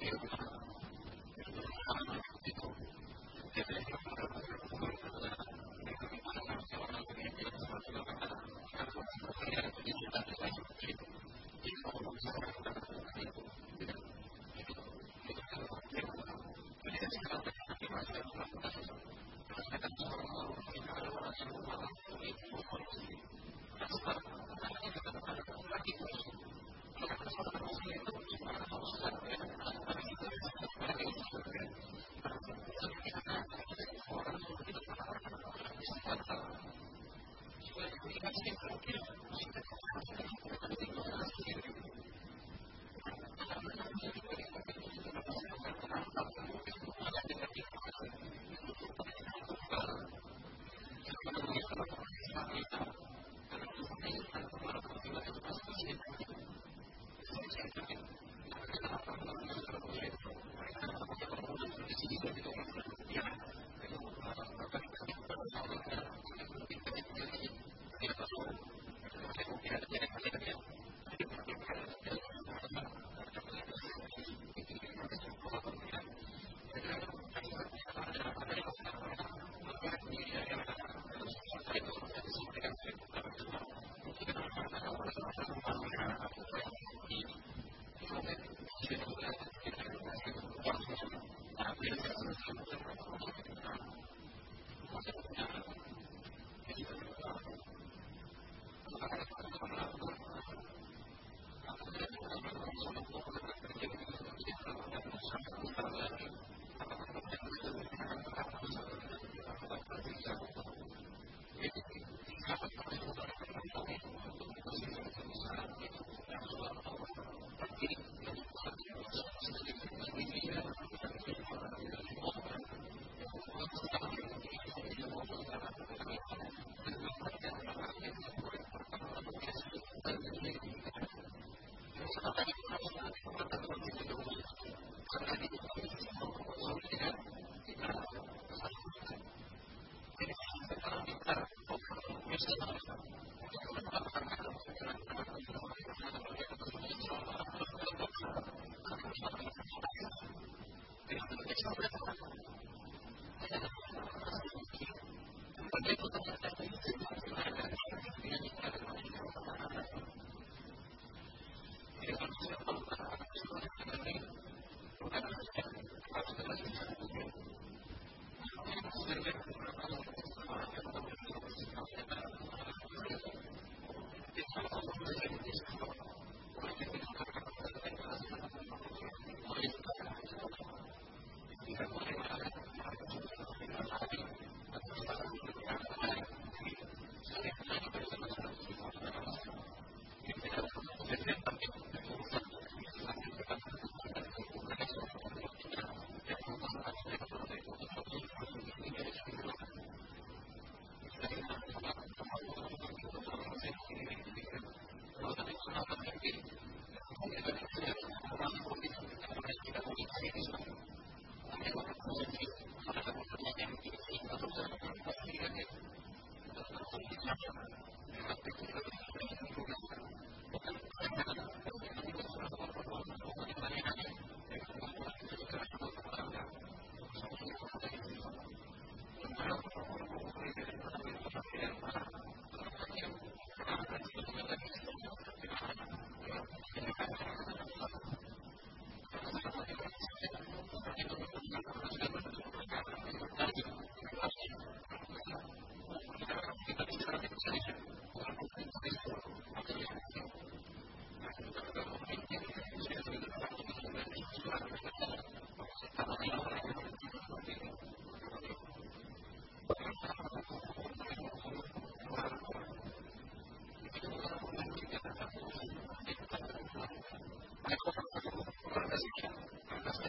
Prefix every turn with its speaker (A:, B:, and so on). A: Thank you. よろしくお願いします。Thank you.